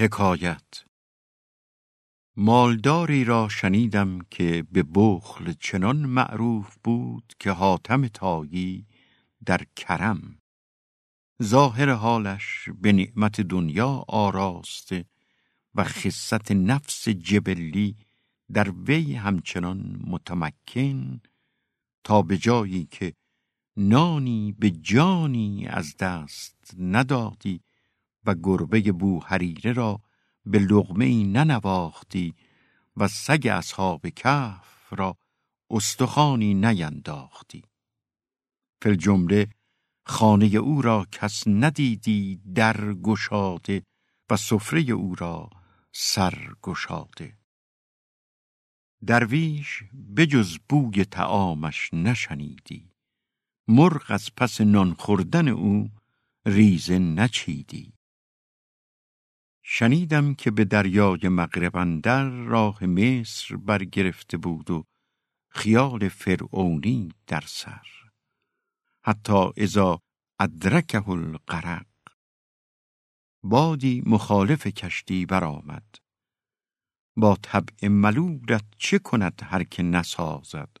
حکایت. مالداری را شنیدم که به بخل چنان معروف بود که حاتم تایی در کرم. ظاهر حالش به نعمت دنیا آراسته و خصت نفس جبلی در وی همچنان متمکن تا به جایی که نانی به جانی از دست ندادی و گربه بو حریره را به لغمه ننواختی و سگ اصحاب کهف را استخانی نینداختی. فل جمله خانه او را کس ندیدی در گشاده و سفره او را سر گشاده درویش بجز بوی تعامش نشنیدی. مرغ از پس نان خوردن او ریزه نچیدی. شنیدم که به دریای مغرب اندر راه مصر برگرفته بود و خیال فرعونی در سر. حتی اذا ادرکه الغرق. بادی مخالف کشتی برآمد. با طبع ملولت چه کند هر که نسازد؟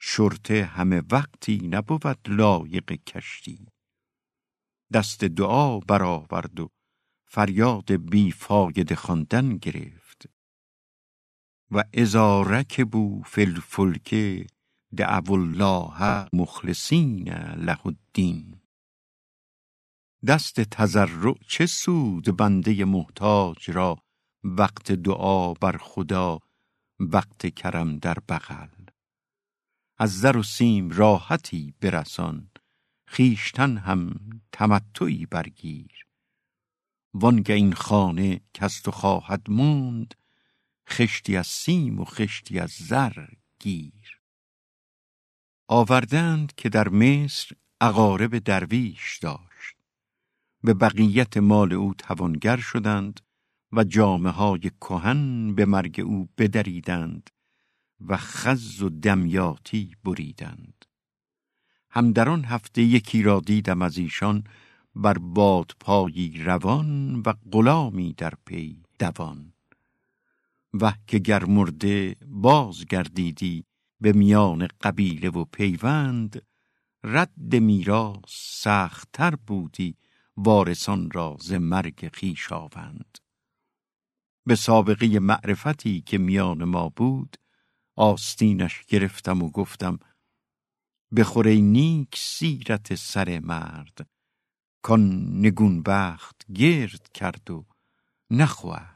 شرطه همه وقتی نبود لایق کشتی. دست دعا برآورد و فریاد بی فاید خواندن گرفت. و اذا رکبوا فی الفلک دعوا الله مخلصین له الدین. دست تضرع چه سود بنده محتاج را وقت دعا بر خدا وقت کرم در بغل؟ از زر و سیم راحتی برسان خیشتن هم تمتعی برگیر. وانگه این خانه کس تو خواهد موند خشتی از سیم و خشتی از زر گیر. آوردند که در مصر اقارب درویش داشت. به بقیت مال او توانگر شدند و جامعه های کهن به مرگ او بدریدند و خز و دمیاتی بریدند. هم در آن هفته یکی را دیدم از ایشان بر باد پایی روان و غلامی در پی دوان. و که گر مرده باز گردیدی به میان قبیله و پیوند رد میراث سختتر بودی وارثان را ز مرگ خویشاوند. به سابقه معرفتی که میان ما بود آستینش گرفتم و گفتم بخوره نیک سیرت سر مرد کان نگون بخت گرد کرد و نخواه